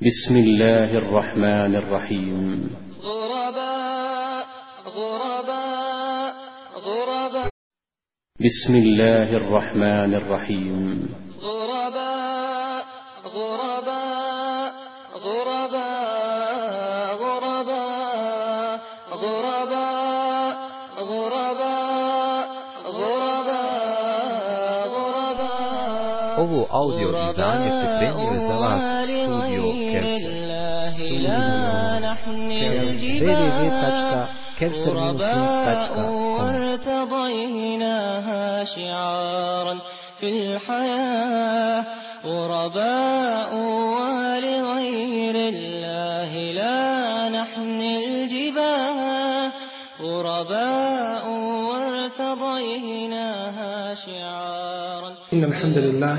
بسم الله الرحمن الرحيم. غرباء غرباء غرباء. بسم الله الرحمن الرحيم. غرباء غرباء غرباء. аудиоиздание «Цикрени Резалас» студио Кевсер. كرسر ارتضيناها شعارا في الحياة. غرباء ولغير الله لا نحن الجباه غرباء وارتضيناها شعارا إن الحمد لله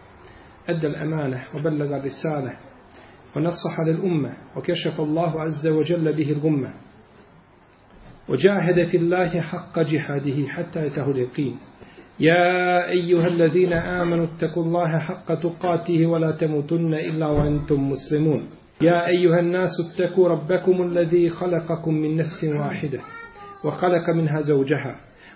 أدى الأمانة وبلغ الرسالة ونصح للأمة وكشف الله عز وجل به الغمة وجاهد في الله حق جهاده حتى يته اليقين. يا أيها الذين آمنوا اتقوا الله حق تقاته ولا تموتن إلا وأنتم مسلمون. يا أيها الناس اتقوا ربكم الذي خلقكم من نفس واحدة وخلق منها زوجها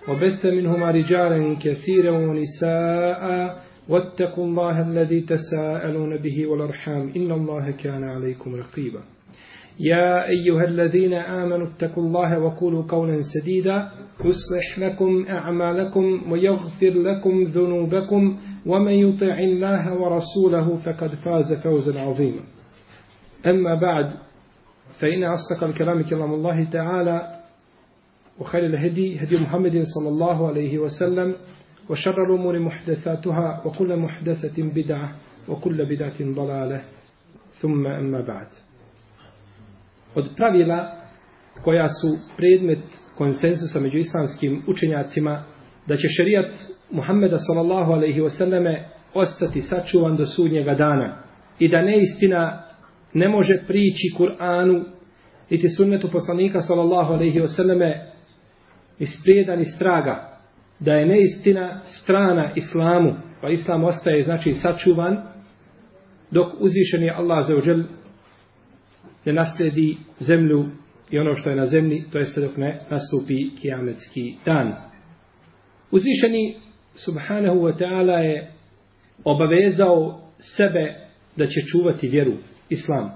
وبث منهما رجالا كثيرا ونساء واتقوا الله الذي تساءلون به والأرحام. إن الله كان عليكم رقيبا. يا أيها الذين آمنوا اتقوا الله وقولوا قولا سديدا. يصلح لكم أعمالكم ويغفر لكم ذنوبكم. ومن يطع الله ورسوله فقد فاز فوزا عظيما. أما بعد فإن أصدق الكلام كلام الله تعالى وخير الهدي هدي محمد صلى الله عليه وسلم. وشر الأمور محدثاتها وكل محدثة بدعة وكل بدعة ضلالة ثم أما بعد od pravila koja su predmet konsensusa među islamskim učenjacima da će šerijat Muhammeda sallallahu alaihi wasallame ostati sačuvan do sudnjega dana i da neistina ne može prići Kur'anu niti sunnetu poslanika sallallahu alaihi wasallame isprijedan iz straga da je neistina strana islamu pa islam ostaje znači sačuvan dok uzvišeni Allah za uđel ne nasledi zemlju i ono što je na zemlji, to jeste dok ne nastupi kijametski dan. Uzvišeni subhanahu wa ta'ala je obavezao sebe da će čuvati vjeru, islam.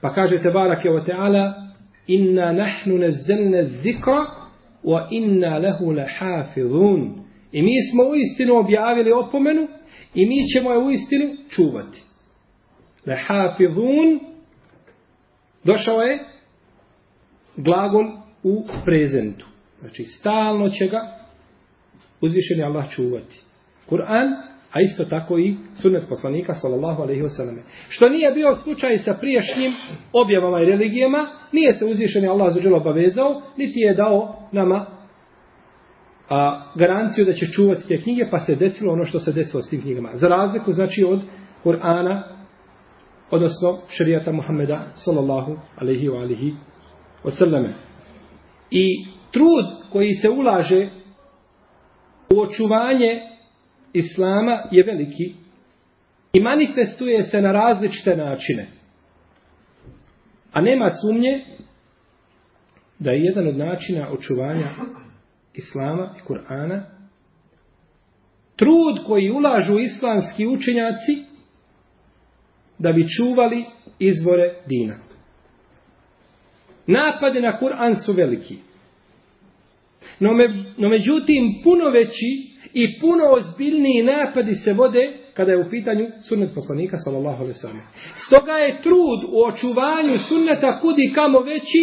Pa kaže Tebarake wa ta'ala inna nahnu nazzalna zikra wa inna lahu lahafizun. I mi smo u istinu objavili opomenu i mi ćemo je u istinu čuvati. Lahafizun došao je glagol u prezentu. Znači, stalno će ga uzvišeni Allah čuvati. Kur'an, a isto tako i sunnet poslanika, sallallahu alejhi ve selleme. Što nije bio slučaj sa prijašnjim objavama i religijama, nije se uzvišeni Allah dželle obavezao, niti je dao nama a, garanciju da će čuvati te knjige, pa se desilo ono što se desilo s tim knjigama. Za razliku, znači, od Kur'ana, odnosno šarijata Muhammeda, sallallahu alaihi wa alihi wasallame. I trud koji se ulaže u očuvanje Islama je veliki i manifestuje se na različite načine. A nema sumnje da je jedan od načina očuvanja Islama i Kur'ana trud koji ulažu islamski učenjaci da bi čuvali izvore dina. Napade na Kur'an su veliki. No, me, no međutim, puno veći i puno ozbiljniji napadi se vode kada je u pitanju sunnet poslanika, sallallahu alaihi sallam. Stoga je trud u očuvanju sunneta kudi kamo veći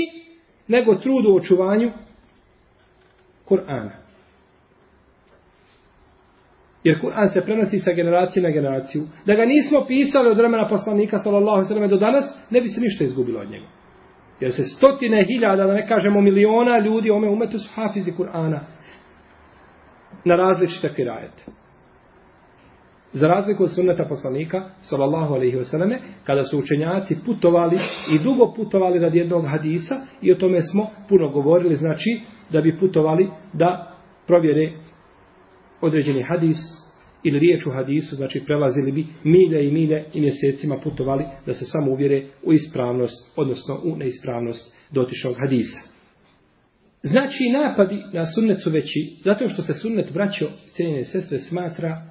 nego trud u očuvanju Kur'ana. Jer Kur'an se prenosi sa generacije na generaciju. Da ga nismo pisali od vremena poslanika, sallallahu alaihi sallam, do danas, ne bi se ništa izgubilo od njega. Jer se stotine hiljada, da ne kažemo miliona ljudi, ome umetu su hafizi Kur'ana na različite kirajete. Za razliku od sunneta poslanika, sallallahu alaihi wasallam, kada su učenjaci putovali i dugo putovali radi jednog hadisa, i o tome smo puno govorili, znači da bi putovali da provjere određeni hadis ili riječ u hadisu, znači prelazili bi milje i milje i mjesecima putovali da se samo uvjere u ispravnost, odnosno u neispravnost dotičnog hadisa. Znači napadi na sunnet su veći, zato što se sunnet braćo cijenjene sestre smatra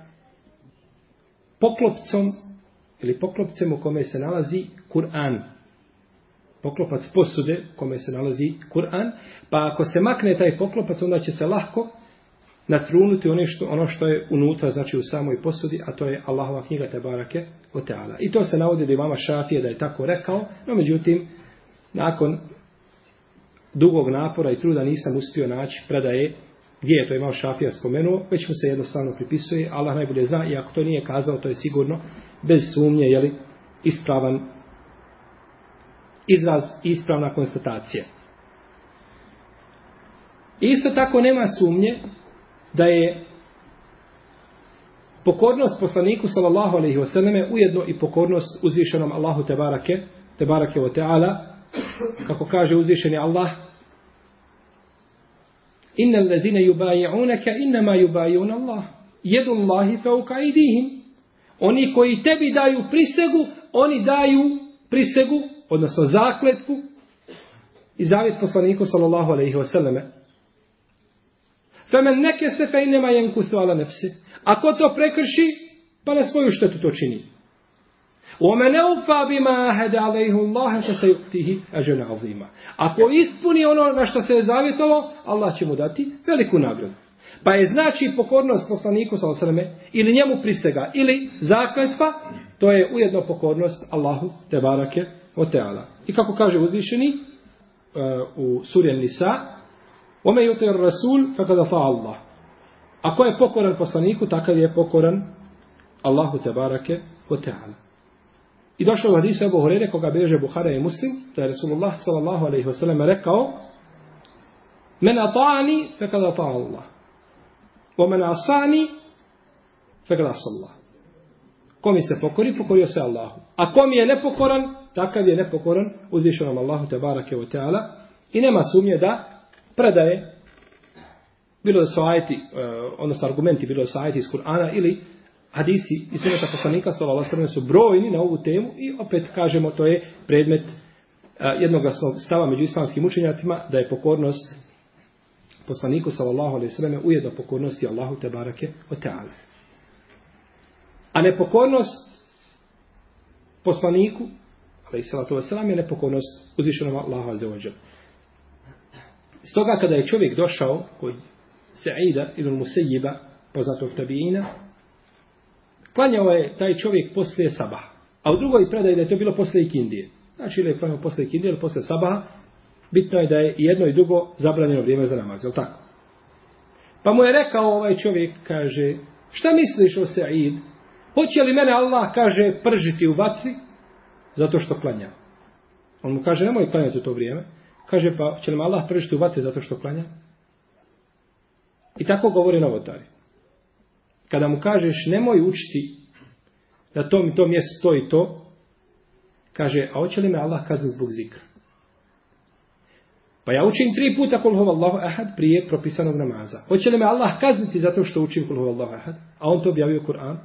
poklopcom ili poklopcem u kome se nalazi Kur'an. Poklopac posude u kome se nalazi Kur'an. Pa ako se makne taj poklopac, onda će se lahko natrunuti ono što, ono što je unutra, znači u samoj posudi, a to je Allahova knjiga Tebarake o teala. I to se navodi da imama Šafije da je tako rekao, no međutim, nakon dugog napora i truda nisam uspio naći predaje gdje je to imao Šafija spomenuo, već mu se jednostavno pripisuje, Allah najbolje zna i ako to nije kazao, to je sigurno bez sumnje, jeli, ispravan izraz, ispravna konstatacija. Isto tako nema sumnje da je pokornost poslaniku sallallahu alejhi ve selleme ujedno i pokornost uzvišenom Allahu te barake te barake ve taala kako kaže uzvišeni Allah Inna ladina yubayi'unaka innama yubayi'una Allah Jedu Allahi fawqa idihim. oni koji tebi daju prisegu oni daju prisegu odnosno zakletvu i zavjet poslaniku sallallahu alejhi ve selleme Femen neke se fe inema jenkusu ala nefsi. Ako to prekrši, pa na svoju štetu to čini. Bima ahede alaihu Allahe fe se yuktihi ažene azima. Ako ispuni ono na što se je zavjetovo, Allah će mu dati veliku nagradu. Pa je znači pokornost poslaniku sa osreme ili njemu prisega ili zakletva, to je ujedno pokornost Allahu te barake o teala. I kako kaže uzvišeni uh, u surjen Nisa, Ome yutir rasul fakada fa Allah. Ako je pokoran poslaniku, takav je pokoran Allahu te barake o teala. I došao u hadisu Ebu Horeire, koga beže Buhara i Muslim, da je Rasulullah sallallahu alaihi wasallam rekao Men ata'ani fakad ata'a Allah. Wa men asani fakada asallah. Ko mi se pokori, pokorio se Allahu. A ko mi je nepokoran, takav je nepokoran uzvišenom Allahu te barake o teala. I nema sumnje da predaje, bilo da su ajeti, e, odnosno argumenti, bilo da su ajeti iz Kur'ana ili hadisi i suneta poslanika sallallahu alejhi ve su brojni na ovu temu i opet kažemo to je predmet jednoglasnog jednog stava među islamskim učenjacima da je pokornost poslaniku sallallahu alejhi ve selleme ujedno pokornosti Allahu te barake o taala. A nepokornost poslaniku alejhi salatu vesselam je nepokornost uzvišenom Allahu azza wa. Stoga kada je čovjek došao kod Sa'ida ibn Musayyiba poznatog tabiina klanjao je taj čovjek poslije sabaha. A u drugoj predaji da je to bilo poslije ikindije. Znači ili je klanjao poslije ikindije ili poslije sabaha, bitno je da je jedno i drugo zabranjeno vrijeme za namaz, je tako? Pa mu je rekao ovaj čovjek, kaže, šta misliš o Sa'id? Hoće li mene Allah, kaže, pržiti u vatri zato što klanja? On mu kaže, nemoj klanjati u to vrijeme. Kaže, pa će li me Allah pržiti u vatri zato što klanja? I tako govori novotari. Kada mu kažeš, nemoj učiti na tom i tom mjestu to i to, kaže, a hoće li me Allah kazni zbog zikra? Pa ja učim tri puta kul huwa Allahu ahad prije propisanog namaza. Hoće li me Allah kazniti zato što učim kul huwa Allahu ahad? A on to objavio Kur'an.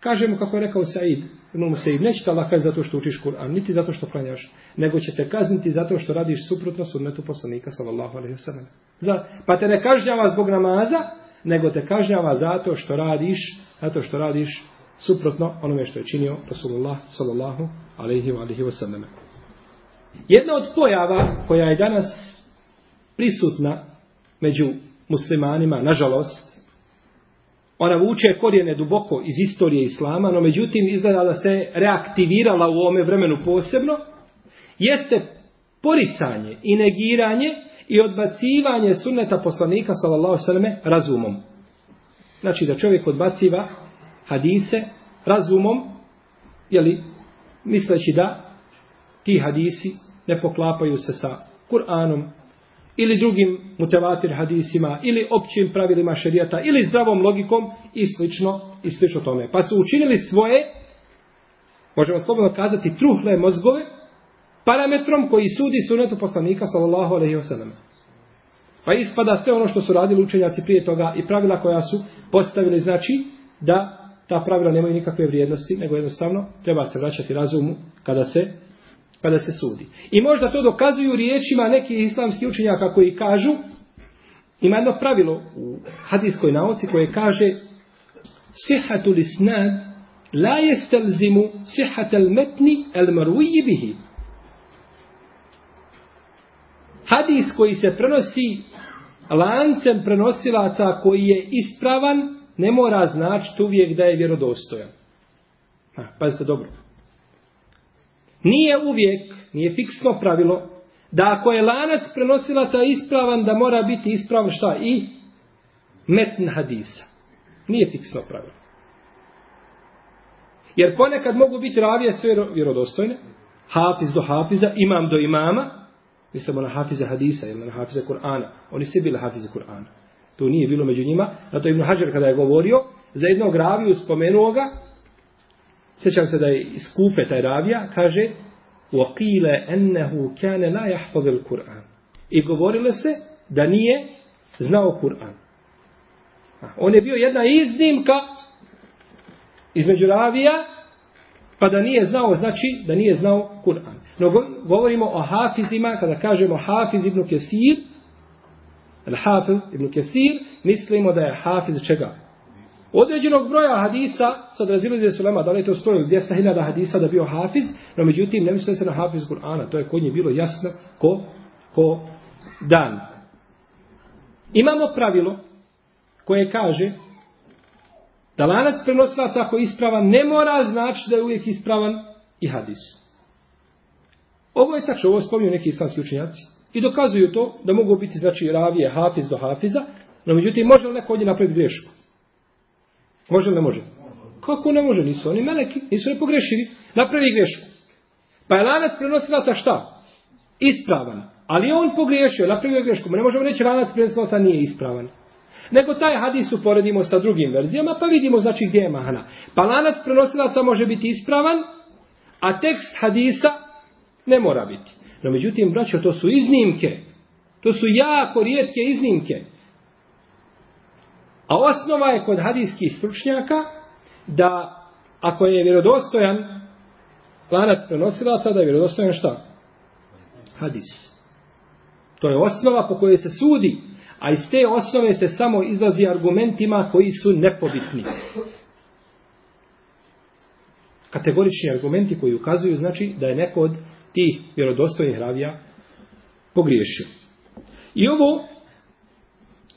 Kaže mu kako je rekao Said, Ibn Musaib, neće te Allah kazniti zato što učiš Kur'an, niti zato što klanjaš, nego će te kazniti zato što radiš suprotno sunnetu poslanika, sallallahu alaihi wa sallam. Za, pa te ne kažnjava zbog namaza, nego te kažnjava zato što radiš, zato što radiš suprotno onome što je činio Rasulullah, sallallahu alaihi wa sallam. Jedna od pojava koja je danas prisutna među muslimanima, nažalost, ona vuče korijene duboko iz istorije islama, no međutim izgleda da se reaktivirala u ovome vremenu posebno, jeste poricanje i negiranje i odbacivanje sunneta poslanika sallallahu sallam razumom. Znači da čovjek odbaciva hadise razumom, jeli, misleći da ti hadisi ne poklapaju se sa Kur'anom ili drugim mutevatir hadisima ili općim pravilima šerijata ili zdravom logikom i slično i slično tome. Pa su učinili svoje možemo slobodno kazati truhle mozgove parametrom koji sudi sunetu poslanika sallallahu alejhi ve sellem. Pa ispada sve ono što su radili učenjaci prije toga i pravila koja su postavili znači da ta pravila nemaju nikakve vrijednosti, nego jednostavno treba se vraćati razumu kada se kada se sudi. I možda to dokazuju riječima neki islamski učenjaka koji kažu ima jedno pravilo u hadijskoj nauci koje kaže sihatu isnad la jestelzimu sihatel metni el marwiji bihi. Hadis koji se prenosi lancem prenosilaca koji je ispravan, ne mora značiti uvijek da je vjerodostojan. Ha, pazite dobro. Nije uvijek, nije fiksno pravilo, da ako je lanac prenosilaca ispravan, da mora biti ispravan šta? I metn hadisa. Nije fiksno pravilo. Jer ponekad mogu biti ravije sve vjerodostojne, hafiz do hafiza, imam do imama, mislimo na hafize hadisa ili na hafize Kur'ana. Oni svi bili hafize Kur'ana. To nije bilo među njima. Zato Ibn Hajar kada je govorio, za jednog raviju spomenuo ga, sjećam se da je iz Kufe taj ravija, kaže وَقِيلَ أَنَّهُ كَانَ لَا يَحْفَظِ الْقُرْآنِ I govorile se da nije znao Kur'an. On je bio jedna iznimka između ravija, pa da nije znao, znači da nije znao Kur'an. No govorimo o hafizima, kada kažemo hafiz ibn Kesir, al-hafiz ibn Kesir, mislimo da je hafiz čega? Određenog broja hadisa, sad razilaze su lema, da li je to stoji 200.000 hadisa da bio hafiz, no međutim ne misle se na hafiz Kur'ana, to je kod nje bilo jasno ko, ko dan. Imamo pravilo koje kaže da lanac prenosilaca ako je ispravan ne mora znači da je uvijek ispravan i hadis. Ovo je tačno, ovo spominju neki islamski učenjaci. I dokazuju to da mogu biti, znači, ravije, hafiz do hafiza, no međutim, može li neko ovdje napraviti grešku? Može li ne može? Kako ne može? Nisu oni meleki, nisu ne pogrešivi. Napravi grešku. Pa je lanac prenosilaca šta? Ispravan. Ali on pogriješio, napravio grešku. Ne možemo reći lanac prenosilaca nije ispravan. Nego taj hadis uporedimo sa drugim verzijama, pa vidimo znači gdje je mahana. Pa lanac prenosilaca može biti ispravan, a tekst hadisa ne mora biti. No međutim, braćo, to su iznimke. To su jako rijetke iznimke. A osnova je kod hadijskih stručnjaka da ako je vjerodostojan lanac prenosilaca, da je vjerodostojan šta? Hadis. To je osnova po kojoj se sudi. A iz te osnove se samo izlazi argumentima koji su nepobitni. Kategorični argumenti koji ukazuju znači da je neko od tih vjerodostojnih ravija pogriješio. I ovo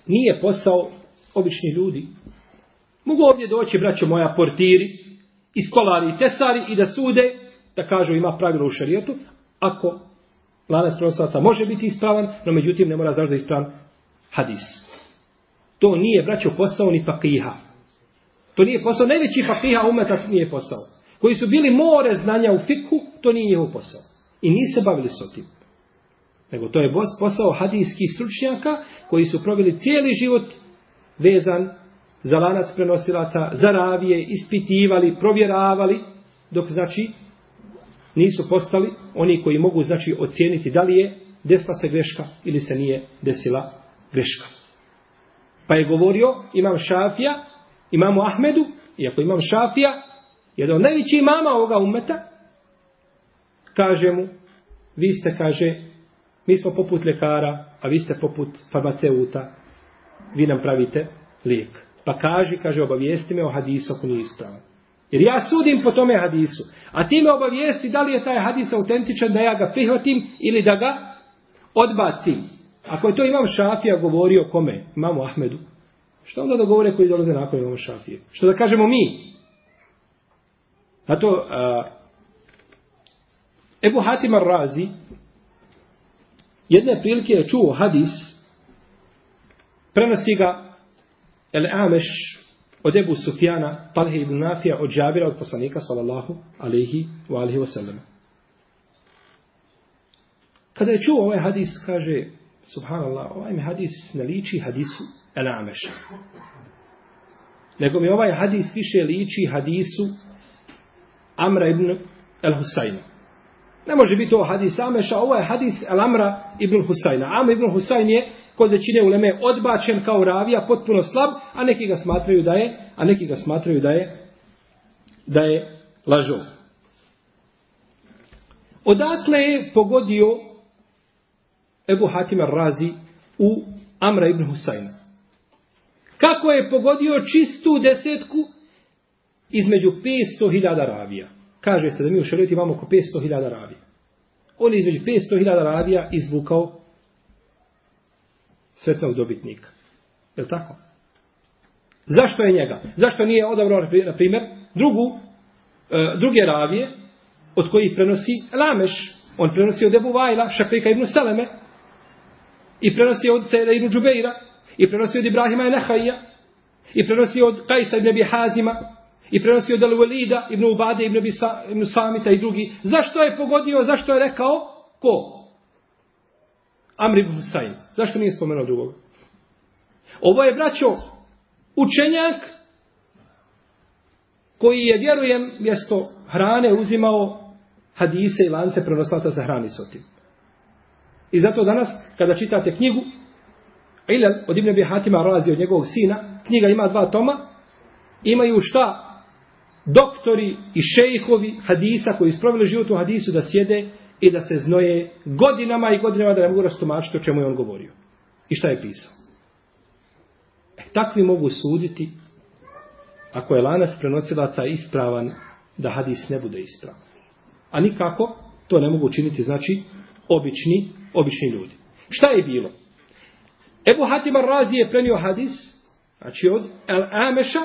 nije posao obični ljudi. Mogu ovdje doći, braćo moja, portiri, i stolari i tesari, i da sude, da kažu ima pravilo u šarijetu, ako lanac prenoslaca može biti ispravan, no međutim ne mora zašto ispravan hadis. To nije, braćo, posao ni fakiha. To nije posao, najveći fakiha umeta nije posao. Koji su bili more znanja u fikhu, to nije njihov posao. I nisu se bavili sa tim. Nego to je posao hadijskih stručnjaka koji su proveli cijeli život vezan za lanac prenosilaca, za ravije, ispitivali, provjeravali, dok znači nisu postali oni koji mogu znači ocijeniti da li je desila se greška ili se nije desila greška. Pa je govorio imam Šafija, imamu Ahmedu, iako imam Šafija, jedan od najvećih imama ovoga umeta, kaže mu, vi ste, kaže, mi smo poput lekara, a vi ste poput farmaceuta, vi nam pravite lijek. Pa kaži, kaže, obavijesti me o hadisu ako nije ispravan. Jer ja sudim po tome hadisu. A ti me obavijesti da li je taj hadis autentičan, da ja ga prihvatim ili da ga odbacim. Ako je to imam Šafija govorio kome? Imamo Ahmedu. Što onda da govore koji dolaze nakon imam Šafije? Što da kažemo mi? A uh, Ebu Hatim Ar-Razi jedne prilike je čuo hadis, prenosi ga El Ameš od Ebu Sufjana, Talhe ibn Nafija, od Džabira, od poslanika, sallallahu alaihi wa alaihi wa sallam. Kada je čuo ovaj hadis, kaže, subhanallah, ovaj mi hadis ne liči hadisu El Ameša. Nego mi ovaj hadis više liči hadisu Amra ibn El Husayna. Ne može biti ovo hadis Ameša, ovo je hadis El Amra ibn Husajna. Amr ibn Husajn je kod većine uleme odbačen kao ravija, potpuno slab, a neki ga smatraju da je, a neki ga smatraju da je da je lažo. Odakle je pogodio Ebu Hatim razi u Amra ibn Husajna? Kako je pogodio čistu desetku između 500.000 ravija? Kaže se da mi u šarijetu imamo oko 500.000 ravija. On je između 500.000 ravija izvukao svetnog dobitnika. Je li tako? Zašto je njega? Zašto nije odabrao, na primjer, drugu, e, druge ravije od kojih prenosi Lameš. On prenosi od Ebu Vajla, Šakrika ibn Seleme i prenosi od Sejda ibn Džubeira i prenosi od Ibrahima i Nehaija i prenosi od Kajsa ibn Abi Hazima i prenosi od Al-Walida ibn Ubade ibn, Bisa, ibn Samita i drugi. Zašto je pogodio, zašto je rekao? Ko? Amr ibn Husayn. Zašto nije spomenuo drugog? Ovo je, braćo, učenjak koji je, vjerujem, mjesto hrane uzimao hadise i lance prenoslaca za hrani sotim. I zato danas, kada čitate knjigu, Ilal od Ibn Abi Hatima razi od njegovog sina, knjiga ima dva toma, imaju šta? Doktori i šejhovi hadisa koji isprovili život u hadisu da sjede i da se znoje godinama i godinama da ne mogu rastomačiti o čemu je on govorio. I šta je pisao. E, takvi mogu suditi ako je lanas prenosilaca ispravan da hadis ne bude ispravan. A nikako to ne mogu učiniti znači obični, obični ljudi. Šta je bilo? Ebu Hatim Razi je prenio hadis, znači od El Ameša,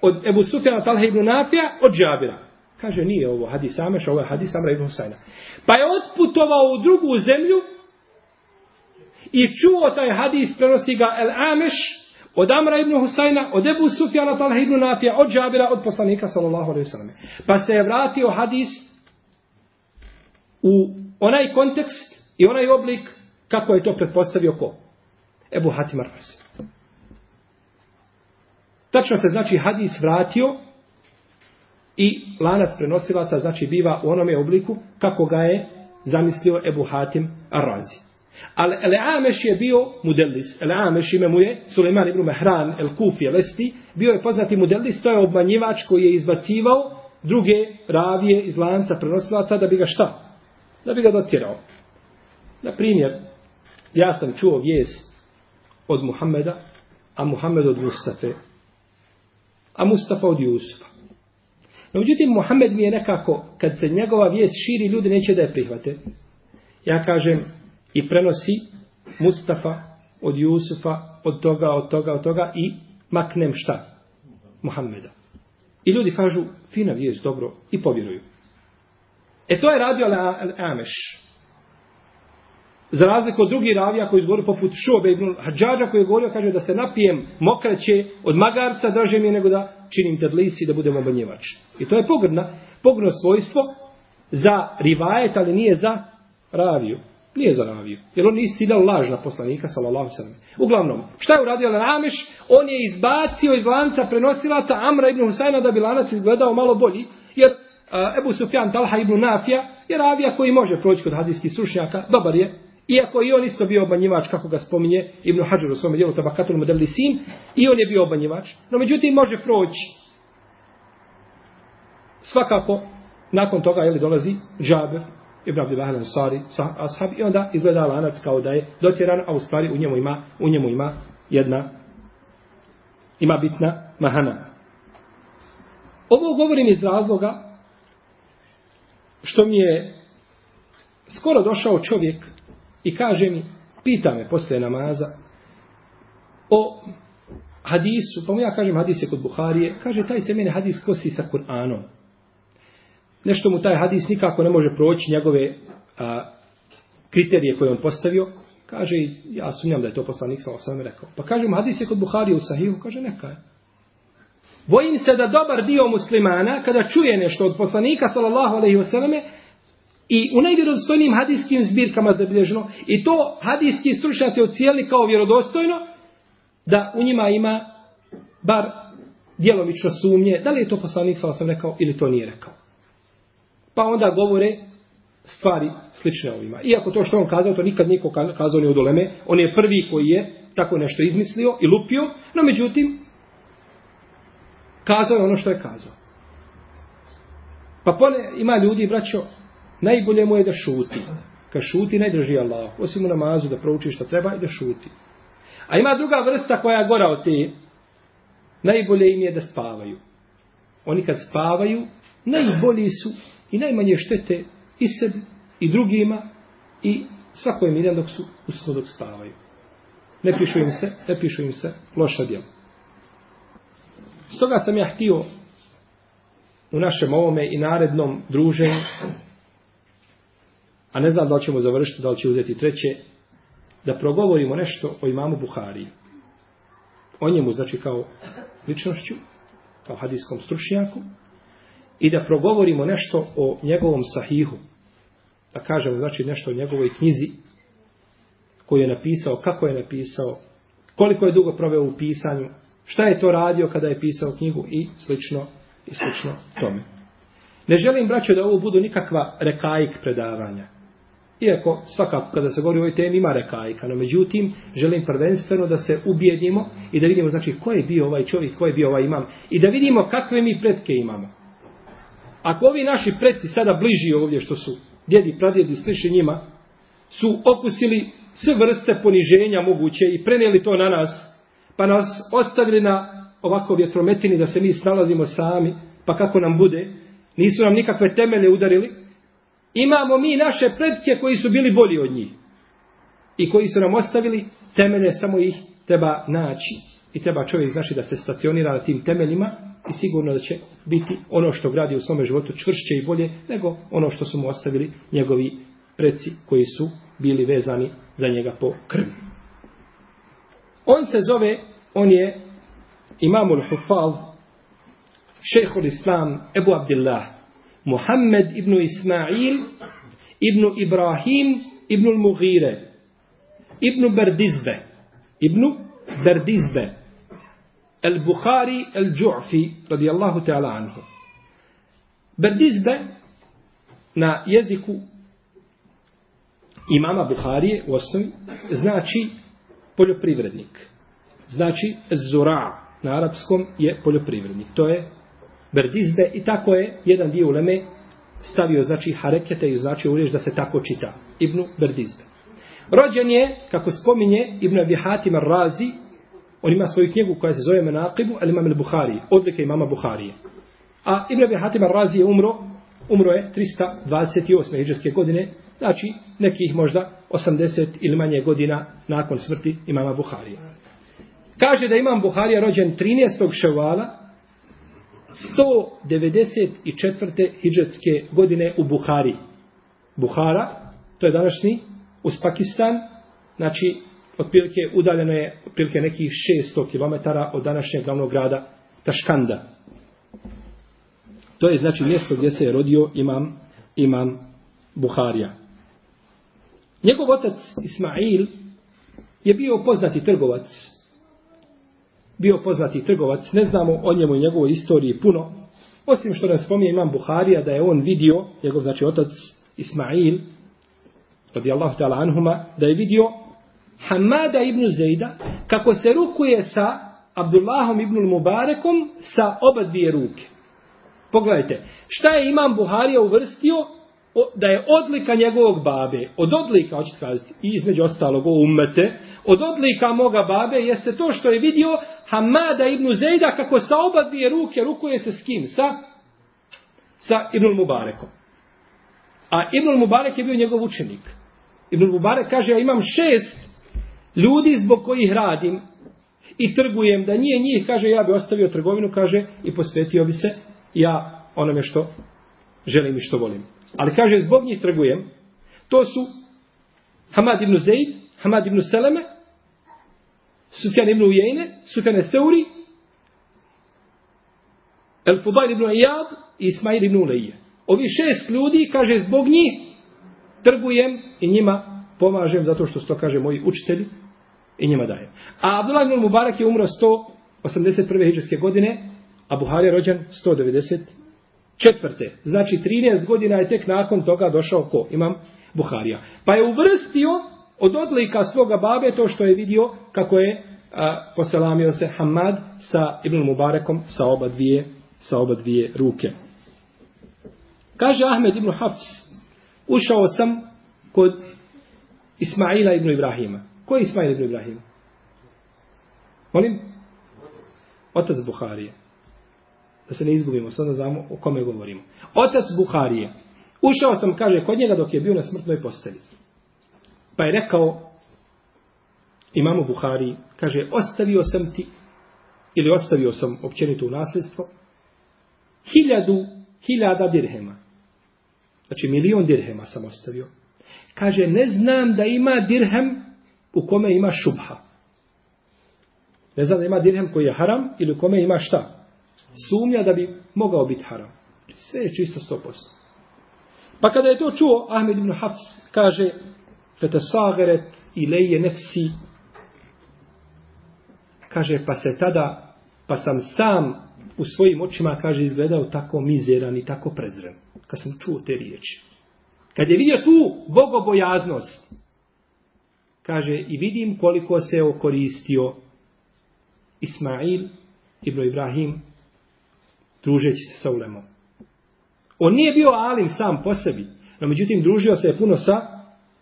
od Ebu Sufjana Talha ibn Nafija, od Džabira. Kaže, nije ovo hadis Ameša, ovo je hadis Amra ibn Husayna. Pa je otputovao u drugu zemlju i čuo taj hadis, prenosi ga El Ameš, od Amra ibn Husayna, od Ebu Sufjana Talha ibn Nafija, od Džabira, od poslanika, sallallahu alaihi sallam. Pa se je vratio hadis u onaj kontekst i onaj oblik kako je to pretpostavio ko? Ebu Hatim Arvasi. Tačno se znači hadis vratio i lanac prenosilaca znači biva u onome obliku kako ga je zamislio Ebu Hatim Arrazi. Ali El Ameš je bio mudelis. El Ameš ime mu je Suleiman ibn Mehran El Kufi El Esti. Bio je poznati mudelis, to je obmanjivač koji je izbacivao druge ravije iz lanca prenosilaca da bi ga šta? Da bi ga dotirao. Na primjer, ja sam čuo vijest od Muhammeda, a Muhammed od Mustafe, a Mustafa od Jusufa. No, međutim, Muhammed mi je nekako, kad se njegova vijest širi, ljudi neće da je prihvate. Ja kažem, i prenosi Mustafa od Jusufa, od toga, od toga, od toga, i maknem šta? Muhammeda. I ljudi kažu, fina vijest, dobro, i povjeruju. E to je radio Ameš. Za razliku od drugih ravija koji izgovori poput Šobe ibn Hadžađa koji je govorio, kaže da se napijem mokraće od magarca, draže mi je nego da činim tedlisi da budem obanjevač. I to je pogrdna, pogrdno svojstvo za rivajet, ali nije za raviju. Nije za raviju. Jer on nije istinao laž na poslanika, sallallahu sallam. Uglavnom, šta je uradio Rameš? On je izbacio iz lanca prenosilaca Amra ibn Husajna da bi lanac izgledao malo bolji. Jer Ebu Sufjan Talha ibn Nafija je ravija koji može proći kod hadijskih stručnjaka. Dobar je, Iako i on isto bio obmanjivač, kako ga spominje Ibn Hajar u svom dijelu Tabakatul Modelisin, i on je bio obmanjivač. No međutim, može proći. Svakako, nakon toga, jeli, dolazi Džaber, Ibn Abdullah al-Ansari, ashab, i onda izgleda lanac kao da je dotjeran, a u stvari u njemu ima, u njemu ima jedna, ima bitna mahana. Ovo govorim iz razloga što mi je skoro došao čovjek I kaže mi, pita me posle namaza o hadisu, pa mu ja kažem hadis je kod Buharije, kaže taj se mene hadis kosi sa Kur'anom. Nešto mu taj hadis nikako ne može proći njegove a, kriterije koje on postavio. Kaže, ja sumnjam da je to poslanik sa osam rekao. Pa kaže mu, hadis je kod Buharije u Sahihu, kaže, neka je. Bojim se da dobar dio muslimana, kada čuje nešto od poslanika, sallallahu alaihi wasallam, I u najvjerodostojnijim hadijskim zbirkama zabilježeno, i to hadijski stručnjaci ocijeli kao vjerodostojno, da u njima ima bar djelomično sumnje, da li je to poslanik sa sam rekao ili to nije rekao. Pa onda govore stvari slične ovima. Iako to što on kazao, to nikad niko kazao ni od Oleme, on je prvi koji je tako nešto izmislio i lupio, no međutim, kazao je ono što je kazao. Pa pone, ima ljudi, braćo, najbolje mu je da šuti. Kad šuti, najdrži Allah. Osim u namazu da prouči što treba i da šuti. A ima druga vrsta koja je gora od te. Najbolje im je da spavaju. Oni kad spavaju, najbolji su i najmanje štete i sebi i drugima i svako je miljan dok su usno dok spavaju. Ne pišu im se, ne pišu im se loša djela. Stoga sam ja htio u našem ovome i narednom druženju, a ne znam da li ćemo završiti, da li će uzeti treće, da progovorimo nešto o imamu Buhariji. O njemu, znači kao ličnošću, kao hadijskom stručnjaku, i da progovorimo nešto o njegovom sahihu. Da kažemo, znači, nešto o njegovoj knjizi koju je napisao, kako je napisao, koliko je dugo proveo u pisanju, šta je to radio kada je pisao knjigu i slično, i slično tome. Ne želim, braćo, da ovo budu nikakva rekajik predavanja. Iako svakako kada se govori o ovoj temi ima rekajka, no međutim želim prvenstveno da se ubijedimo i da vidimo znači ko je bio ovaj čovjek, ko je bio ovaj imam i da vidimo kakve mi pretke imamo. Ako ovi naši preci sada bliži ovdje što su djedi, pradjedi, sliši njima, su okusili sve vrste poniženja moguće i prenijeli to na nas, pa nas ostavili na ovako vjetrometini da se mi snalazimo sami, pa kako nam bude, nisu nam nikakve temelje udarili, imamo mi naše predke koji su bili bolji od njih. I koji su nam ostavili temelje, samo ih treba naći. I treba čovjek znači da se stacionira na tim temeljima i sigurno da će biti ono što gradi u svome životu čvršće i bolje nego ono što su mu ostavili njegovi preci koji su bili vezani za njega po krvi. On se zove, on je imamul hufal, šehhul islam, Ebu Abdillah, Muhammed ibn Ismail ibn Ibrahim ibn Mughire ibn Berdizbe ibn Berdizbe al-Bukhari al-Ju'fi radijallahu ta'ala anhu. Berdizbe na jeziku imama Bukhari u osnovi znači poljoprivrednik. Znači zura na arapskom je poljoprivrednik. To je Berdizbe i tako je jedan dio uleme stavio znači harekete i znači u da se tako čita. Ibnu Berdizbe. Rođen je, kako spominje Ibn Abi Hatim Razi, on ima svoju knjigu koja se zove Menaqibu al imam al-Bukhari, odlike imama Buharije. A Ibn Abi Hatim Razi je umro, umro je 328. hijđarske godine, znači nekih možda 80 ili manje godina nakon smrti imama Buharije. Kaže da imam Buharija rođen 13. ševala 194. hijđetske godine u Buhari. Buhara, to je današnji, uz Pakistan, znači, otprilike udaljeno je otprilike nekih 600 km od današnjeg glavnog grada Taškanda. To je znači mjesto gdje se je rodio imam, imam Buharija. Njegov otac Ismail je bio poznati trgovac bio poznati trgovac, ne znamo o njemu i njegovoj istoriji puno, osim što nas spominje imam Buharija da je on vidio, njegov znači otac Ismail, radijallahu ta'ala anhuma, da je vidio Hamada ibn Zejda kako se rukuje sa Abdullahom ibn Mubarekom sa oba dvije ruke. Pogledajte, šta je imam Buharija uvrstio da je odlika njegovog babe, od odlika, hoćete kazati, i između ostalog o umete, od odlika moga babe jeste to što je vidio Hamada ibn Zejda kako sa oba dvije ruke rukuje se s kim? Sa, sa Ibnul Mubarekom. A Ibnul Mubarek je bio njegov učenik. Ibnul Mubarek kaže, ja imam šest ljudi zbog kojih radim i trgujem, da nije njih, kaže, ja bi ostavio trgovinu, kaže, i posvetio bi se ja onome što želim i što volim. Ali kaže, zbog njih trgujem. To su Hamad ibn Zaid, Hamad ibn Seleme, Sufjan ibn Ujejne, Sufjan Seuri, El Fudail ibn Iyad i Ismail ibn Ulejje. Ovi šest ljudi, kaže, zbog njih trgujem i njima pomažem zato što to kaže moji učitelji i njima dajem. A Abdullah ibn Mubarak je umro 181. hijđarske godine, a Buhari je rođen 194. Znači 13 godina je tek nakon toga došao ko? Imam Buharija. Pa je uvrstio od odlika svoga babe to što je vidio kako je a, poselamio se Hamad sa Ibn Mubarakom sa oba dvije, sa oba dvije ruke. Kaže Ahmed ibn Hafs, ušao sam kod Ismaila ibn Ibrahima. Ko je Ismail ibn Ibrahim? Molim? Otac Buharije. Da se ne izgubimo, sad znamo o kome govorimo. Otac Buharije. Ušao sam, kaže, kod njega dok je bio na smrtnoj postelji. Pa je rekao imamo Buhari, kaže, ostavio sam ti, ili ostavio sam općenito u nasljedstvo, hiljadu, hiljada dirhema. Znači, milion dirhema sam ostavio. Kaže, ne znam da ima dirhem u kome ima šubha. Ne znam da ima dirhem koji je haram ili u kome ima šta? Sumnja da bi mogao biti haram. Znači, sve je čisto sto posto. Pa kada je to čuo, Ahmed ibn Hafs kaže, Fete sageret i leje nefsi. Kaže, pa se tada, pa sam sam u svojim očima, kaže, izgledao tako mizeran i tako prezren. Kad sam čuo te riječi. Kad je vidio tu bogobojaznost, kaže, i vidim koliko se okoristio Ismail ibn Ibrahim, družeći se sa ulemom. On nije bio alim sam po sebi, no međutim družio se je puno sa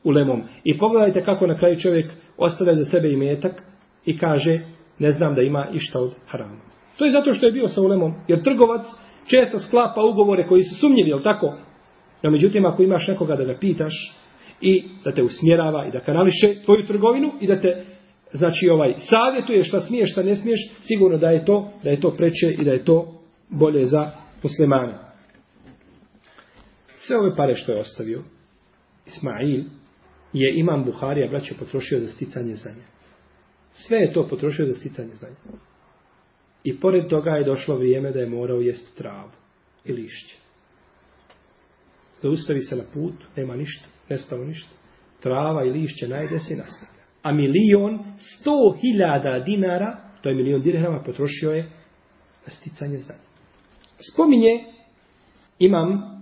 ulemom. I pogledajte kako na kraju čovjek ostavlja za sebe i metak i kaže ne znam da ima išta od harama. To je zato što je bio sa ulemom. Jer trgovac često sklapa ugovore koji su sumnjivi, jel tako? No međutim, ako imaš nekoga da ga pitaš i da te usmjerava i da kanališe tvoju trgovinu i da te znači ovaj savjetuje šta smiješ, šta ne smiješ, sigurno da je to da je to preče i da je to bolje za muslimane. Sve ove pare što je ostavio Ismail je imam Buharija, braćo, potrošio za sticanje znanja. Sve je to potrošio za sticanje znanja. I pored toga je došlo vrijeme da je morao jesti travu i lišće. Da ustavi se na put, nema ništa, nestalo ništa. Trava i lišće najde se i nastavlja. A milion, sto hiljada dinara, to je milion dirhama, potrošio je na sticanje znanja. Spominje imam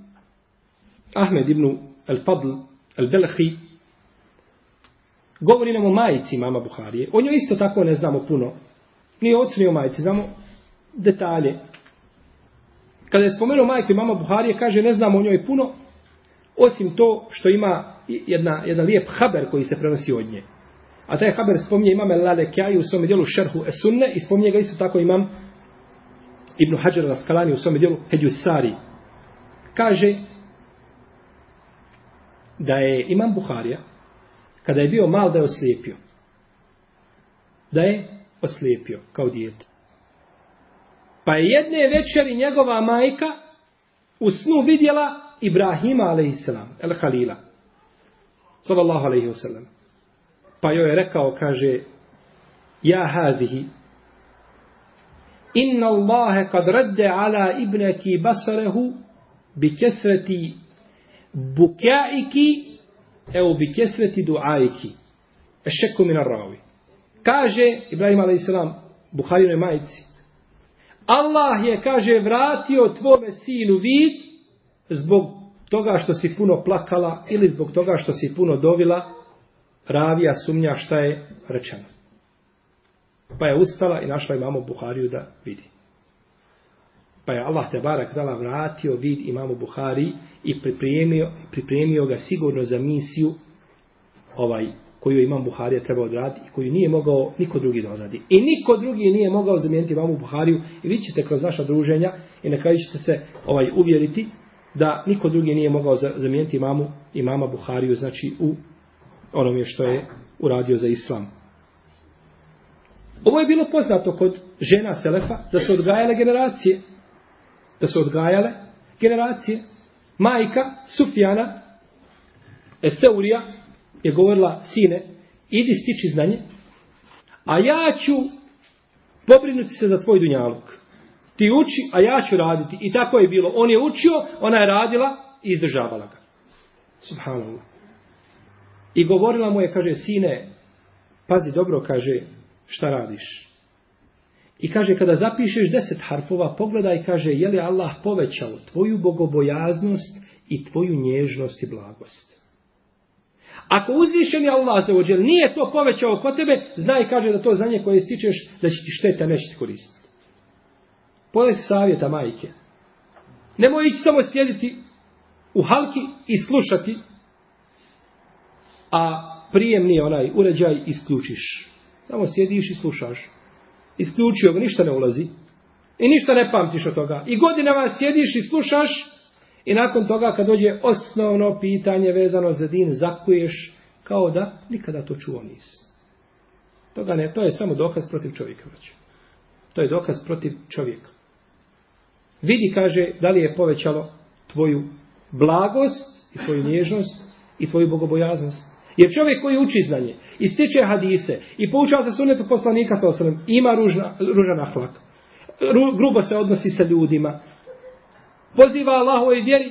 Ahmed ibn al-Fadl al-Belhi govori nam o majici mama Buharije. O njoj isto tako ne znamo puno. Nije ocu ni o majici, znamo detalje. Kada je spomenuo majku i mama Buharije, kaže ne znamo o njoj puno, osim to što ima jedna, jedan lijep haber koji se prenosi od nje. A taj haber spominje imam Lale Kjaju u svom dijelu Šerhu Esunne i spominje ga isto tako imam Ibn Hajar Raskalani u svom dijelu Hedjusari. Kaže da je imam Buharija kada je bio mal da je oslijepio. Da je oslijepio kao dijete. Pa je jedne večeri njegova majka u snu vidjela Ibrahima a.s. El Halila. Sallallahu alaihi wasallam. Pa joj je rekao, kaže, Ja hadihi, inna Allahe kad radde ala ibneki basarehu bi kesreti bukaiki evo bi kesreti duajki, Ešeku minar ravi. Kaže Ibrahim a.s. Buharinoj majici. Allah je, kaže, vratio tvome sinu vid zbog toga što si puno plakala ili zbog toga što si puno dovila ravija sumnja šta je rečeno. Pa je ustala i našla imamo Buhariju da vidi. Pa je Allah te barak dala vratio vid imamo Buhari i pripremio, pripremio ga sigurno za misiju ovaj koju imam Buharija trebao odraditi i koju nije mogao niko drugi da odradi. I niko drugi nije mogao zamijeniti imamu Buhariju i vi ćete kroz naša druženja i na kraju ćete se ovaj uvjeriti da niko drugi nije mogao zamijeniti imamu imama Buhariju znači u onome što je uradio za islam. Ovo je bilo poznato kod žena Selefa da su odgajale generacije da su odgajale generacije. Majka Sufjana Eteurija je govorila, sine, idi stiči znanje, a ja ću pobrinuti se za tvoj dunjaluk. Ti uči, a ja ću raditi. I tako je bilo. On je učio, ona je radila i izdržavala ga. Subhanallah. I govorila mu je, kaže, sine, pazi dobro, kaže, šta radiš? I kaže, kada zapišeš deset harfova, pogledaj, kaže, je li Allah povećao tvoju bogobojaznost i tvoju nježnost i blagost. Ako uzvišeni Allah za ođel nije to povećao kod tebe, znaj, kaže, da to znanje koje stičeš, da će ti šteta, neće ti koristiti. Pogledaj savjeta majke. Nemoj ići samo sjediti u halki i slušati, a prijemni onaj uređaj isključiš. Samo sjediš i slušaš. Isključio ga, ništa ne ulazi. I ništa ne pamtiš od toga. I godinama sjediš i slušaš i nakon toga kad dođe osnovno pitanje vezano za din, zakuješ kao da nikada to čuo nisi. Toga ne, to je samo dokaz protiv čovjeka. Već. To je dokaz protiv čovjeka. Vidi, kaže, da li je povećalo tvoju blagost i tvoju nježnost i tvoju bogobojaznost. Jer čovjek koji uči znanje i stiče hadise i poučava se sunetu poslanika sa osrem, ima ružna, ružan ahlak. Ru, grubo se odnosi sa ljudima. Poziva Allahove vjeri,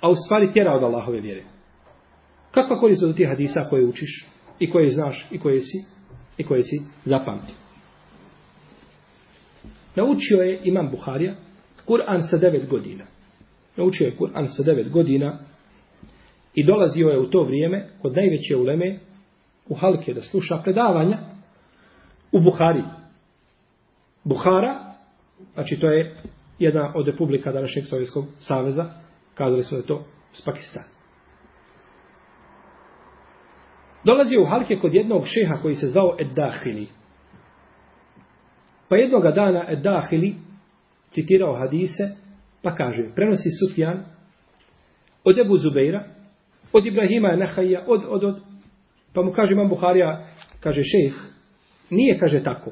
a u stvari tjera od Allahove vjere. Kakva korist od tih hadisa koje učiš i koje znaš i koje si i koje si zapamtio? Naučio je Imam Buharija Kur'an sa devet godina. Naučio je Kur'an sa devet godina i dolazio je u to vrijeme kod najveće uleme u Halke da sluša predavanja u Buhari. Buhara, znači to je jedna od republika današnjeg Sovjetskog saveza, kazali su da je to s Pakistan. Dolazio u Halke kod jednog šeha koji se zvao Eddahili. Pa jednoga dana Eddahili citirao hadise, pa kaže, prenosi Sufjan od Ebu Zubeira, od Ibrahima Nahaja, od, od, od. Pa mu kaže imam Buharija, kaže šejh, nije, kaže tako.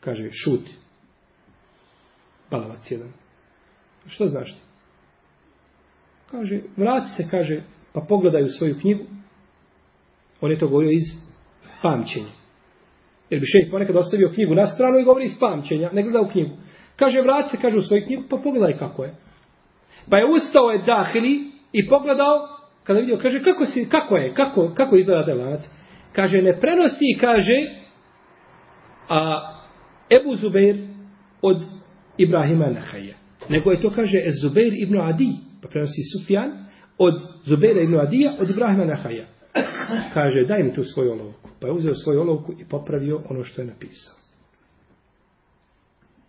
Kaže, šuti. Balavac jedan. Što znaš ti? Kaže, vrati se, kaže, pa pogledaj u svoju knjigu. On je to govorio iz pamćenja. Jer bi šejh ponekad ostavio knjigu na stranu i govori iz pamćenja, ne gleda u knjigu. Kaže, vrati se, kaže, u svoju knjigu, pa pogledaj kako je. Pa je ustao je Dahili i pogledao, kada vidio, kaže, kako, si, kako je, kako, kako izgleda taj lanac? Kaže, ne prenosi, kaže, a Ebu Zubeir od Ibrahima Nahaja. Nego je to, kaže, Zubeir ibn Adi, pa prenosi Sufjan, od Zubeira ibn Adija, od Ibrahima Nahaja. Kaže, daj mi tu svoju olovku. Pa je uzeo svoju olovku i popravio ono što je napisao.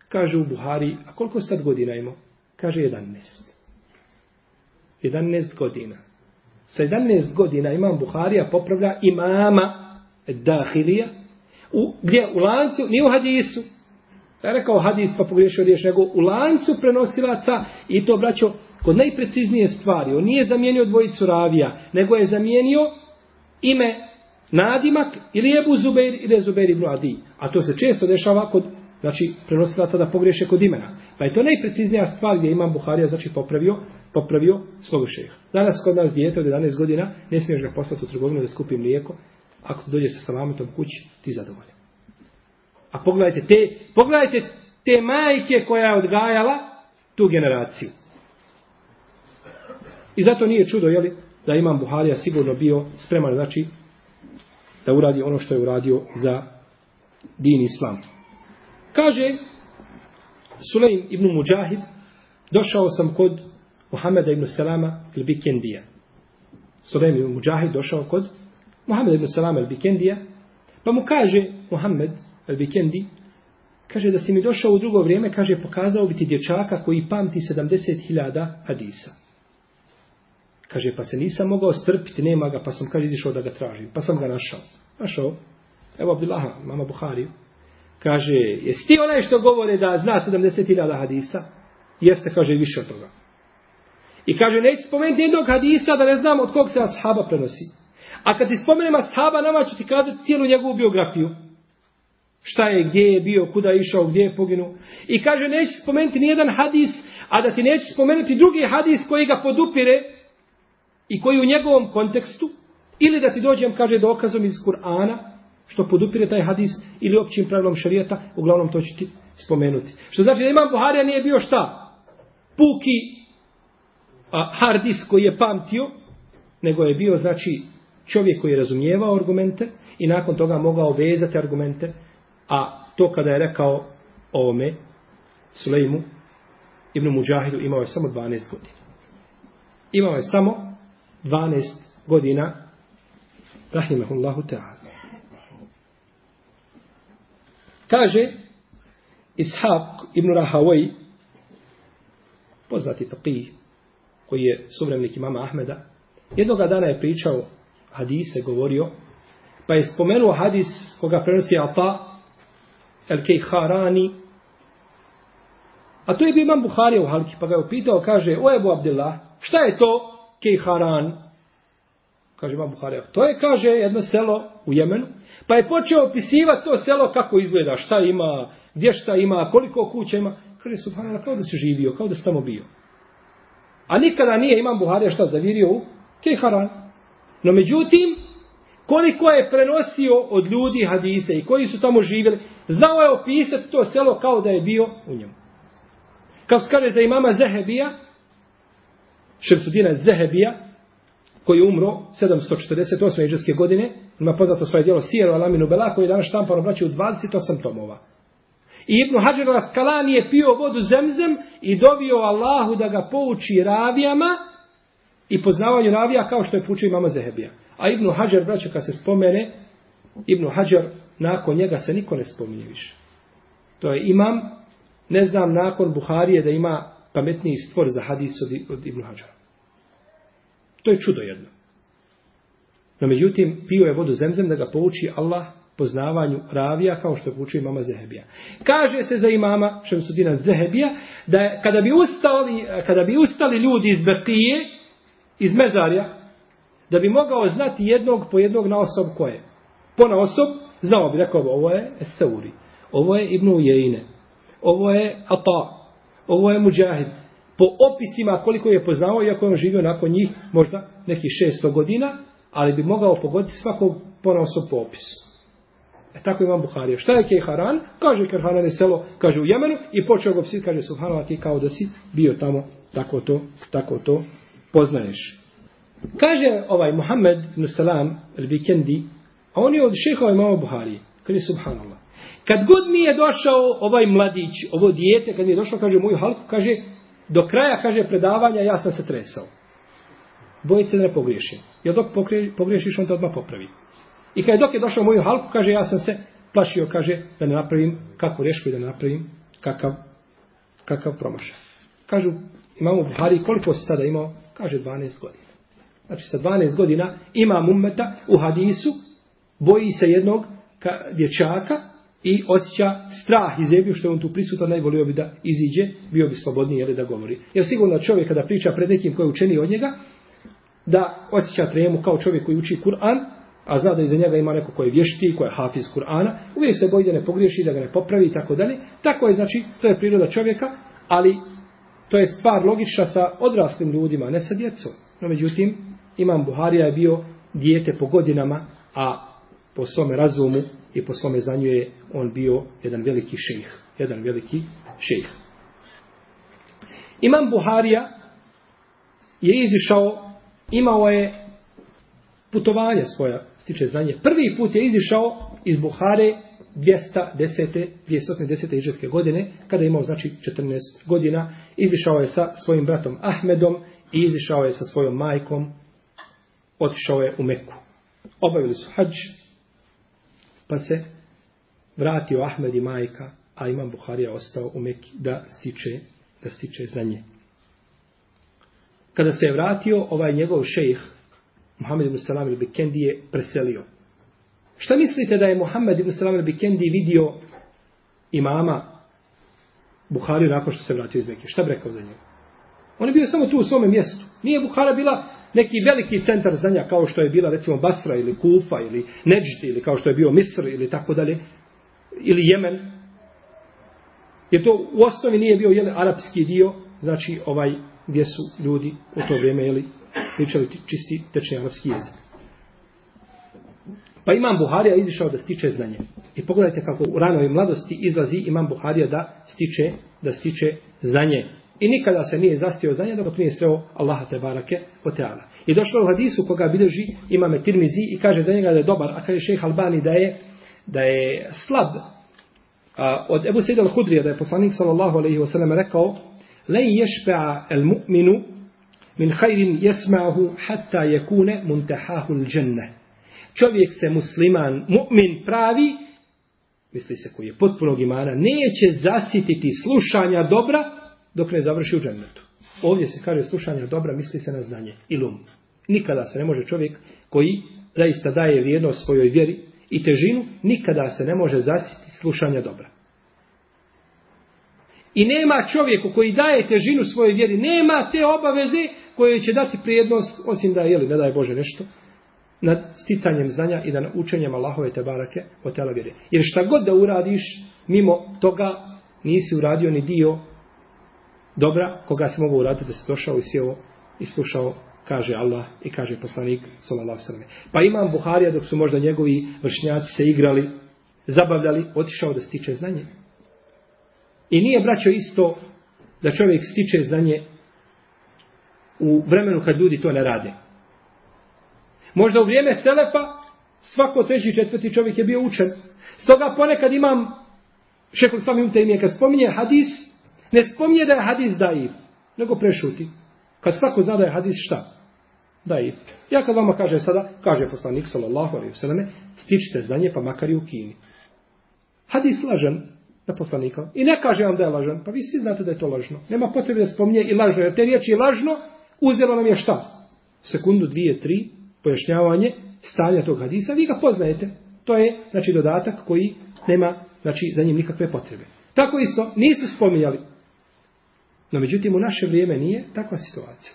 Kaže u Buhari, a koliko sad godina imao? Kaže, 11. 11 godina. Sa 11 godina imam Buharija popravlja imama Dahilija. U, gdje? U lancu, nije u hadisu. Ja rekao hadis pa pogriješio riješ, nego u lancu prenosilaca i to braćo kod najpreciznije stvari. On nije zamijenio dvojicu ravija, nego je zamijenio ime nadimak ili Ebu Zubeir ili Zubeir ibn Adi. A to se često dešava kod znači prenosilaca da pogriješe kod imena. Pa je to najpreciznija stvar gdje imam Buharija znači popravio popravio svog šeha. Danas kod nas dijete od 11 godina ne smiješ ga poslati u trgovinu da skupi mlijeko. Ako ti dođe sa salametom kući, ti zadovoljan. A pogledajte te, pogledajte te majke koja je odgajala tu generaciju. I zato nije čudo, jeli, da imam Buharija sigurno bio spreman, znači, da uradi ono što je uradio za din islam. Kaže Sulejm ibn Mujahid, došao sam kod Muhameda ibn Salama il Bikendija. Sulejm ibn Mujahid došao kod Muhameda ibn Salama il Bikendija, pa mu kaže Muhammed il Bikendi, kaže da si mi došao u drugo vrijeme, kaže pokazao bi ti dječaka koji pamti 70.000 hadisa. Kaže, pa se nisam mogao strpiti, nema ga, pa sam, kaže, izišao da ga tražim. Pa sam ga našao. Našao. Evo Abdullaha, mama Buhari. Kaže, jesi ti onaj što govore da zna 70.000 hadisa? Jeste, kaže, više od toga. I kaže, neće spomenuti jednog hadisa da ne znam od kog se ashaba prenosi. A kad ti spomenem ashaba, nama ću ti kazati cijelu njegovu biografiju. Šta je, gdje je bio, kuda je išao, gdje je poginuo. I kaže, neće spomenuti nijedan hadis, a da ti neće spomenuti drugi hadis koji ga podupire i koji u njegovom kontekstu, ili da ti dođem, kaže, dokazom iz Kur'ana, što podupire taj hadis, ili općim pravilom šarijeta, uglavnom to ću ti spomenuti. Što znači da imam Buharija nije bio šta? Puki a, hard disk koji je pamtio, nego je bio, znači, čovjek koji je razumijevao argumente i nakon toga mogao vezati argumente, a to kada je rekao ovome, Sulejmu, Ibn Muđahidu, imao je samo 12 godina. Imao je samo 12 godina, rahimahullahu ta'ala. Kaže Ishaq ibn Rahavoj, poznati faqih, koji je suvremnik imama Ahmeda, jednoga dana je pričao hadise, govorio, pa je spomenuo hadis koga prenosi Ata, El Kejharani, a to je bio imam Buharija u Halki, pa ga je upitao, kaže, o Ebu Abdillah, šta je to Kejharan? Kaže imam Buharija, to je, kaže, jedno selo u Jemenu, pa je počeo opisivati to selo kako izgleda, šta ima, gdje šta ima, koliko kuća ima. Kaže, subhanallah, kao da si živio, kao da si tamo bio. A nikada nije imam Buharija šta zavirio u Teheran. No međutim, koliko je prenosio od ljudi hadise i koji su tamo živjeli, znao je opisati to selo kao da je bio u njemu. Kao se kaže za imama Zehebija, Šemsudina Zehebija, koji je umro 748. iđeske godine, ima poznato svoje djelo Sijeru Alaminu Bela, koji je danas štampano braći u 28 tomova. I Ibn Hajar Raskalani je pio vodu zemzem i dovio Allahu da ga pouči ravijama i poznavanju ravija kao što je poučio imama Zehebija. A Ibn Hajar, braće, kad se spomene, Ibn Hajar, nakon njega se niko ne spominje više. To je imam, ne znam, nakon Buharije da ima pametniji stvor za hadis od, od Ibn Hajar. To je čudo jedno. No međutim, pio je vodu zemzem da ga pouči Allah poznavanju ravija kao što je poučio imama Zehebija. Kaže se za imama Šemsudina Zehebija da kada bi ustali, kada bi ustali ljudi iz Bekije, iz Mezarja, da bi mogao znati jednog po jednog na osob koje. Po na osob, znao bi, rekao bi, ovo je Esauri, ovo je Ibnu Jeine, ovo je Ata, ovo je Mujahid. Po opisima koliko je poznao, iako je on živio nakon njih možda nekih 600 godina, ali bi mogao pogoditi svakog po po opisu. E tako imam Buharija. Šta je Kejharan? Kaže Kejharan je selo, kaže u Jemenu i počeo ga psit, kaže Subhanallah ti kao da si bio tamo, tako to, tako to poznaješ. Kaže ovaj Muhammed ibn Salam al-Bikendi, a on je od šehova imama Buharije. Kaže Subhanallah. Kad god mi je došao ovaj mladić, ovo dijete, kad mi je došao, kaže moju halku, kaže, do kraja, kaže, predavanja, ja sam se tresao. Bojice da ne pogriješim. Jer dok pogriješiš, on te odmah popravi. I kada je dok je došao u moju halku, kaže, ja sam se plašio, kaže, da ne napravim kako rešku i da ne napravim kakav, kakav promašaj. Kažu, imamo Buhari, koliko se sada imao? Kaže, 12 godina. Znači, sa 12 godina ima ummeta u hadisu, boji se jednog ka, dječaka i osjeća strah i zebiju što je on tu prisutan, najvolio bi da iziđe, bio bi slobodniji jeli, da govori. Jer sigurno čovjek kada priča pred nekim koji je učeni od njega, da osjeća tremu kao čovjek koji uči Kur'an, a zna da iza njega ima neko koji je vješti, koji je hafiz Kur'ana, uvijek se boji da ne pogriješi, da ga ne popravi i tako dalje. Tako je, znači, to je priroda čovjeka, ali to je stvar logična sa odraslim ljudima, ne sa djecom. No, međutim, Imam Buharija je bio dijete po godinama, a po svome razumu i po svome znanju je on bio jedan veliki šejh. Jedan veliki šejh. Imam Buharija je izišao, imao je putovanje svoja, stiče znanje. Prvi put je izišao iz Buhare 210. 210. iđeske godine, kada je imao znači 14 godina, izišao je sa svojim bratom Ahmedom i izišao je sa svojom majkom, otišao je u Meku. Obavili su hađ, pa se vratio Ahmed i majka, a imam Buharija ostao u Mekki da stiče, da stiče znanje. Kada se je vratio, ovaj njegov šejh, Muhammed ibn Salam ili Bikendi je preselio. Šta mislite da je Muhammed ibn Salam ili Bikendi vidio imama Buhariju nakon što se vratio iz Mekke? Šta bi rekao za njega? On je bio samo tu u svome mjestu. Nije Buhara bila neki veliki centar znanja kao što je bila recimo Basra ili Kufa ili Neđd ili kao što je bio Misr ili tako dalje ili Jemen. Jer to u osnovi nije bio jeli, arapski dio, znači ovaj gdje su ljudi u to vrijeme jeli, pričali čisti tečni arapski jezik. Pa imam Buharija izišao da stiče znanje. I pogledajte kako u ranoj mladosti izlazi imam Buharija da stiče, da stiče znanje. I nikada se nije zastio znanje dok nije sreo Allaha te barake o teala. I došlo u hadisu koga bilježi imame Tirmizi i kaže za njega da je dobar, a kaže šejh Albani da je da je slab. A, od Ebu Sejid al-Hudrija da je poslanik sallallahu alaihi wasallam rekao Lej ješpe'a el mu'minu min hajrin jesma'ahu hatta jekune muntahahu l'đenne. Čovjek se musliman, mu'min pravi, misli se koji je potpunog imana, neće zasititi slušanja dobra dok ne završi u džennetu. Ovdje se kaže slušanje dobra, misli se na znanje, ilum. Nikada se ne može čovjek koji zaista daje vrijednost svojoj vjeri i težinu, nikada se ne može zasiti slušanja dobra. I nema čovjeku koji daje težinu svojoj vjeri, nema te obaveze koje će dati prijednost, osim da je, jeli, ne daje Bože nešto, nad sticanjem znanja i da učenjem Allahove te barake o tela vjere. Jer šta god da uradiš, mimo toga nisi uradio ni dio dobra koga se mogu uraditi da se došao i sjeo i slušao kaže Allah i kaže poslanik sallallahu alejhi Pa imam Buharija dok su možda njegovi vršnjaci se igrali, zabavljali, otišao da stiče znanje. I nije braćo isto da čovjek stiče znanje u vremenu kad ljudi to ne rade. Možda u vrijeme Selefa svako treći četvrti čovjek je bio učen. Stoga ponekad imam šekul samim te imije kad spominje hadis, ne spominje da je hadis daif, nego prešuti. Kad svako zna da je hadis šta? Daif. Ja kad vama kažem sada, kaže poslanik sallallahu alaihi vseleme, stičite znanje pa makar i u kini. Hadis lažan na poslanika. I ne kaže vam da je lažan. Pa vi svi znate da je to lažno. Nema potrebe da spominje i lažno. Jer te riječi lažno uzelo nam je šta? Sekundu, dvije, tri, pojašnjavanje stanja tog hadisa. Vi ga poznajete. To je, znači, dodatak koji nema, znači, za njim nikakve potrebe. Tako isto, nisu spominjali. No, međutim, u naše vrijeme nije takva situacija.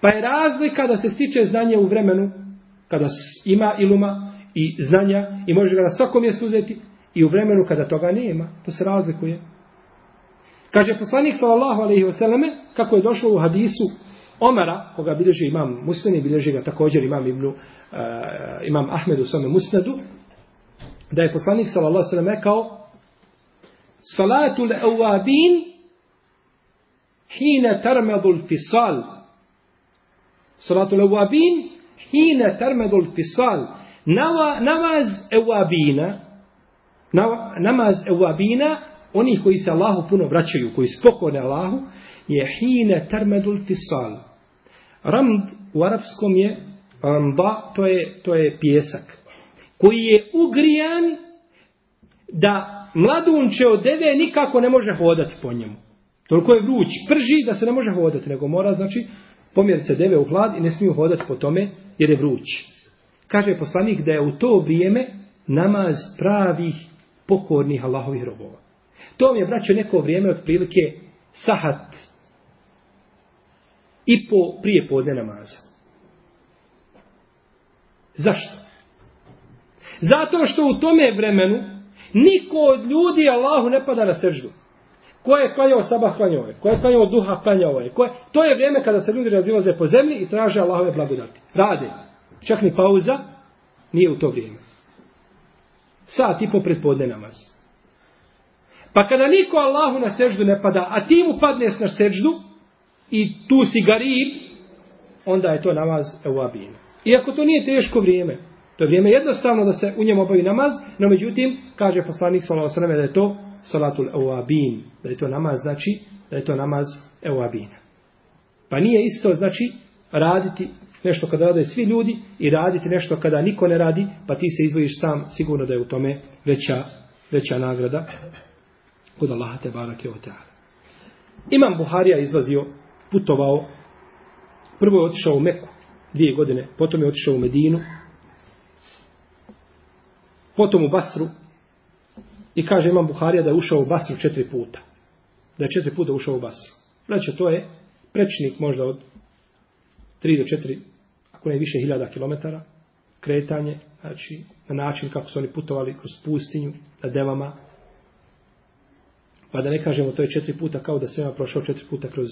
Pa je razlika da se stiče znanje u vremenu kada ima iluma i znanja i može ga na svakom mjestu uzeti i u vremenu kada toga nema. To se razlikuje. Kaže poslanik sallallahu alejhi ve selleme kako je došlo u hadisu Omara, koga bilježi imam Muslim i bilježi ga također imam Ibnu, uh, imam Ahmed u svome Musnadu, da je poslanik sallallahu alejhi ve rekao Salatul awabin hina termedul fisal. Salatul awabin hina termedul fisal. Nava, namaz ewabina, namaz evabina, oni koji se Allahu puno vraćaju, koji spokone Allahu, je hine termedul fisal. Ramd u arapskom je ramda, to je, to je pjesak, koji je ugrijan da mladunče od deve nikako ne može hodati po njemu. Toliko je vruć, prži da se ne može hodati, nego mora, znači, pomjeriti se deve u hlad i ne smiju hodati po tome jer je vruć. Kaže poslanik da je u to vrijeme namaz pravih pokornih Allahovih robova. To mi je, braćo, neko vrijeme od prilike sahat i po prije podne namaza. Zašto? Zato što u tome vremenu niko od ljudi Allahu ne pada na srždu. Ko je klanjao sabah klanjao je? Ko je klanjao duha klanjao je? Ko je? To je vrijeme kada se ljudi razilaze po zemlji i traže Allahove blagodati. Rade. Čak ni pauza nije u to vrijeme. Sat i po predpodne namaz. Pa kada niko Allahu na seždu ne pada, a ti mu padneš na seždu i tu si garib, onda je to namaz evabina. Iako to nije teško vrijeme, to je vrijeme jednostavno da se u njemu obavi namaz, no međutim, kaže poslanik sallallahu alejhi da je to salatul awabin, da je to namaz znači da je to namaz awabina. Pa nije isto znači raditi nešto kada rade svi ljudi i raditi nešto kada niko ne radi, pa ti se izvojiš sam, sigurno da je u tome veća, veća nagrada kod Allaha te barake o teala. Imam Buharija izlazio, putovao, prvo je otišao u Meku, dvije godine, potom je otišao u Medinu, potom u Basru, i kaže Imam Buharija da je ušao u Basru četiri puta. Da je četiri puta ušao u Basru. Znači, to je prečnik možda od 3 do 4, ako ne više hiljada kilometara, kretanje, znači, na način kako su oni putovali kroz pustinju, na devama, Pa da ne kažemo to je četiri puta kao da se ima prošao četiri puta kroz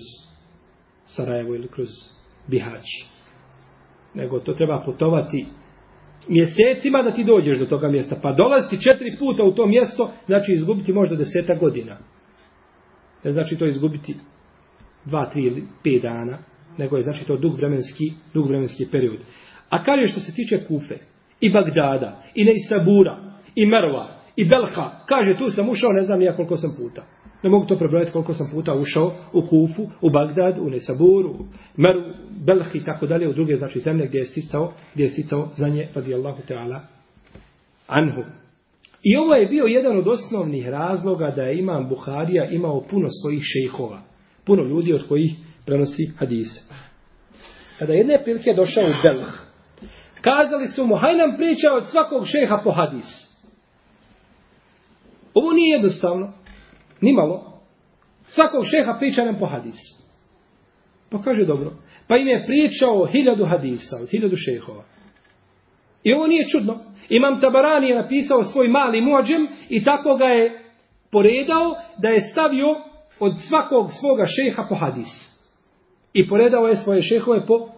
Sarajevo ili kroz Bihać. Nego to treba putovati mjesecima da ti dođeš do toga mjesta. Pa dolaziti četiri puta u to mjesto, znači izgubiti možda deseta godina. Ne znači to izgubiti dva, tri ili pet dana, nego je znači to dug vremenski, dug vremenski period. A kaže što se tiče Kufe, i Bagdada, i Neisabura, i Merva, i Belha, kaže tu sam ušao, ne znam ja koliko sam puta. Ne mogu to prebrojati koliko sam puta ušao u Kufu, u Bagdad, u Nesabur, u Meru, Belhi i tako dalje, u druge znači zemlje gdje je sticao, gdje je sticao za nje, radijallahu ta'ala, anhu. I ovo je bio jedan od osnovnih razloga da je imam Buharija imao puno svojih šejhova. Puno ljudi od kojih prenosi hadise. Kada jedne prilike došao u Belh, kazali su mu, haj nam priča od svakog šeha po hadis. Ovo nije jednostavno, nimalo. Svakog šeha priča nam po hadis. Pa kaže dobro. Pa im je pričao hiljadu hadisa, od hiljadu šehova. I ovo nije čudno. Imam Tabarani je napisao svoj mali muadžem i tako ga je poredao da je stavio od svakog svoga šeha po hadis. I poredao je svoje šehove po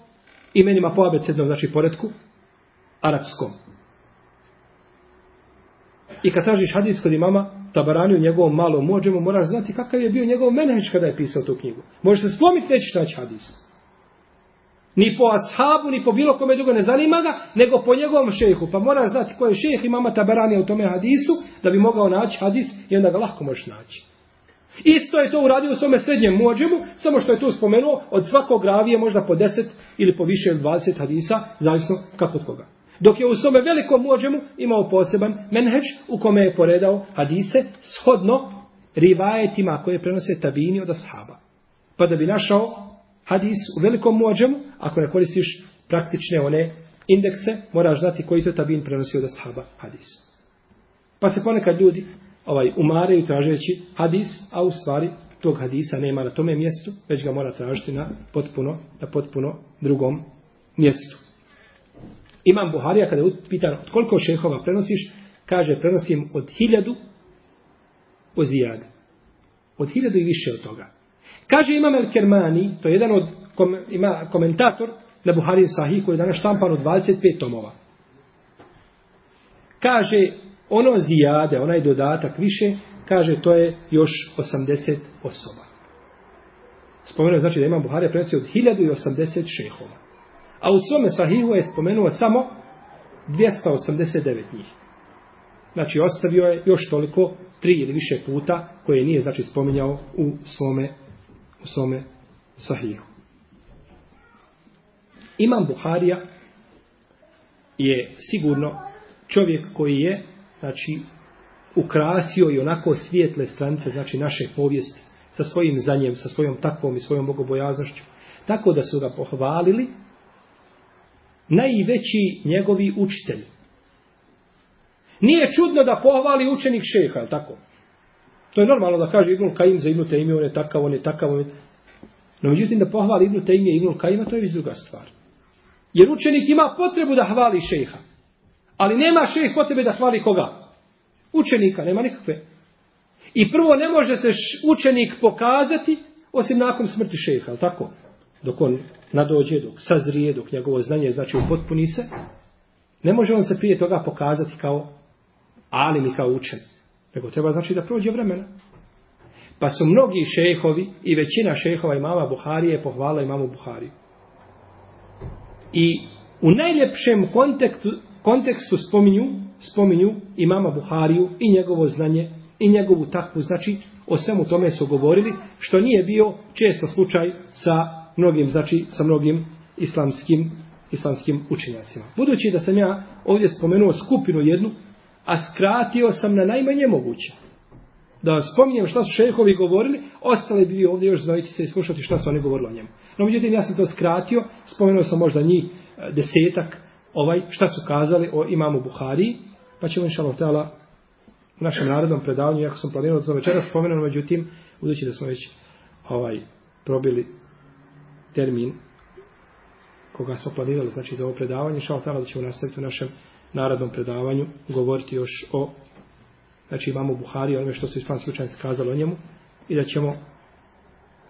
imenima po abecednom, znači poredku, arapskom. I kad tražiš hadis kod imama Tabarani u njegovom malom mođemu, moraš znati kakav je bio njegov menheđ kada je pisao tu knjigu. Možeš se slomiti, nećeš naći hadis. Ni po ashabu, ni po bilo kome drugo ne zanima ga, nego po njegovom šehu. Pa moraš znati ko je šeh i mama Tabarani u tome hadisu, da bi mogao naći hadis i onda ga lahko možeš naći. Isto je to uradio u svome srednjem muadžemu, samo što je tu spomenuo, od svakog ravije možda po 10 ili po više od 20 hadisa, zavisno kako od koga. Dok je u svome velikom mođemu imao poseban menheđ u kome je poredao hadise shodno rivajetima koje prenose tabini od ashaba. Pa da bi našao hadis u velikom mođemu, ako ne koristiš praktične one indekse, moraš znati koji to tabin prenosi od ashaba hadis. Pa se ponekad ljudi ovaj umaraju tražeći hadis, a u stvari tog hadisa nema na tome mjestu, već ga mora tražiti na potpuno, na potpuno drugom mjestu. Imam Buharija kada je pitan od koliko šehova prenosiš, kaže prenosim od hiljadu o zijade. Od hiljadu i više od toga. Kaže Imam El Kermani, to je jedan od kom, ima komentator na Buhari Sahih koji je danas štampan od 25 tomova. Kaže, ono zijade, onaj dodatak više, kaže, to je još 80 osoba. Spomenuo znači da Imam Buharija prenosio od 1080 šehova. A u svome Sahihu je spomenuo samo 289 njih. Znači, ostavio je još toliko, tri ili više puta, koje nije, znači, spominjao u svome u svome sahihu. Imam Buharija je sigurno čovjek koji je znači ukrasio i onako svijetle stranice znači naše povijesti sa svojim zanjem, sa svojom takvom i svojom bogobojaznošću. Tako da su ga pohvalili najveći njegovi učitelji. Nije čudno da pohvali učenik šeha, tako? To je normalno da kaže Ibnul Kajim za Ibnul Tejmije, on je takav, on je takav, on je... No, međutim, da pohvali Ibnul Tejmije i Ibnul Kajima, to je druga stvar. Jer učenik ima potrebu da hvali šeha. Ali nema šeh potrebe da hvali koga? Učenika, nema nikakve. I prvo ne može se učenik pokazati osim nakon smrti šeha, ali tako? Dok on nadođe, dok sazrije, dok njegovo znanje znači upotpuni se, ne može on se prije toga pokazati kao alim i kao učen. Nego treba znači da prođe vremena. Pa su mnogi šehovi i većina šehova imama Buharije pohvala imamu Buhariju. I u najljepšem kontekstu, kontekstu spominju, spominju imama Buhariju i njegovo znanje i njegovu takvu, znači o svemu tome su govorili, što nije bio često slučaj sa mnogim, znači sa mnogim islamskim, islamskim učenjacima. Budući da sam ja ovdje spomenuo skupinu jednu, a skratio sam na najmanje moguće. Da vam spominjem šta su šehovi govorili, ostali bi vi ovdje još znojiti se i slušati šta su oni govorili o njemu. No, međutim, ja sam to skratio, spomenuo sam možda njih e, desetak, ovaj, šta su kazali o imamu Buhari, pa ćemo inša Allah u našem narodnom predavanju, jako sam planirao to večera spomenuo, međutim, budući da smo već ovaj, probili termin koga smo planirali, znači za ovo predavanje, Šal tala da ćemo nastaviti u našem narodnom predavanju govoriti još o znači imamo Buhari, onome što su islamski učenci kazali o njemu i da ćemo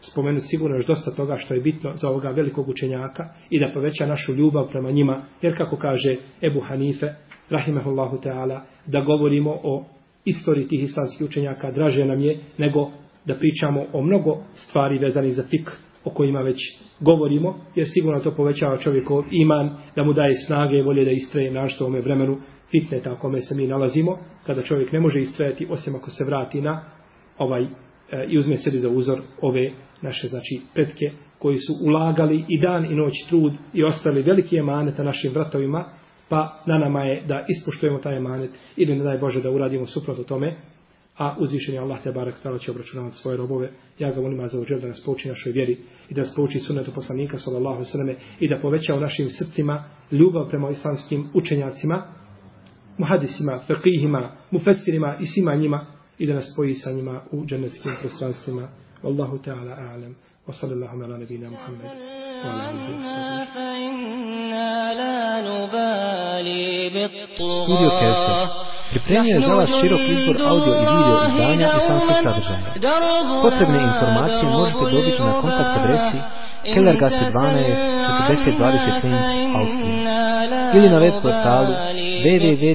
spomenuti sigurno još dosta toga što je bitno za ovoga velikog učenjaka i da poveća našu ljubav prema njima, jer kako kaže Ebu Hanife, rahimehullahu ta'ala, da govorimo o istoriji tih islamskih učenjaka draže nam je nego da pričamo o mnogo stvari vezanih za fik o kojima već govorimo, jer sigurno to povećava čovjekov iman, da mu daje snage i volje da istraje našto u ome vremenu fitneta u kome se mi nalazimo, kada čovjek ne može istrajati osim ako se vrati na ovaj e, i uzme sebi za uzor ove naše znači pretke koji su ulagali i dan i noć trud i ostali veliki emaneta našim vratovima, pa na nama je da ispoštujemo taj emanet ili ne daj Bože da uradimo suprotno tome, a uzvišeni Allah te barek tala će obračunavati svoje robove. Ja ga molim za uđer da nas pouči našoj vjeri i da nas pouči sunnetu poslanika sallallahu sallam i da poveća u našim srcima ljubav prema islamskim učenjacima, muhadisima, faqihima, mufessirima i svima njima i da nas spoji sa njima u džennetskim prostranstvima. Wallahu ta'ala a'lam. Wa sallallahu ala nabina Muhammed. Wa ala alihi wa Studio Kevser pripremio je za vas širok izbor audio i video izdanja i islamskog sadržaja. Potrebne informacije možete dobiti na kontakt adresi Kellergasse 12 4020 Linz, Austrija. Ili na web portalu www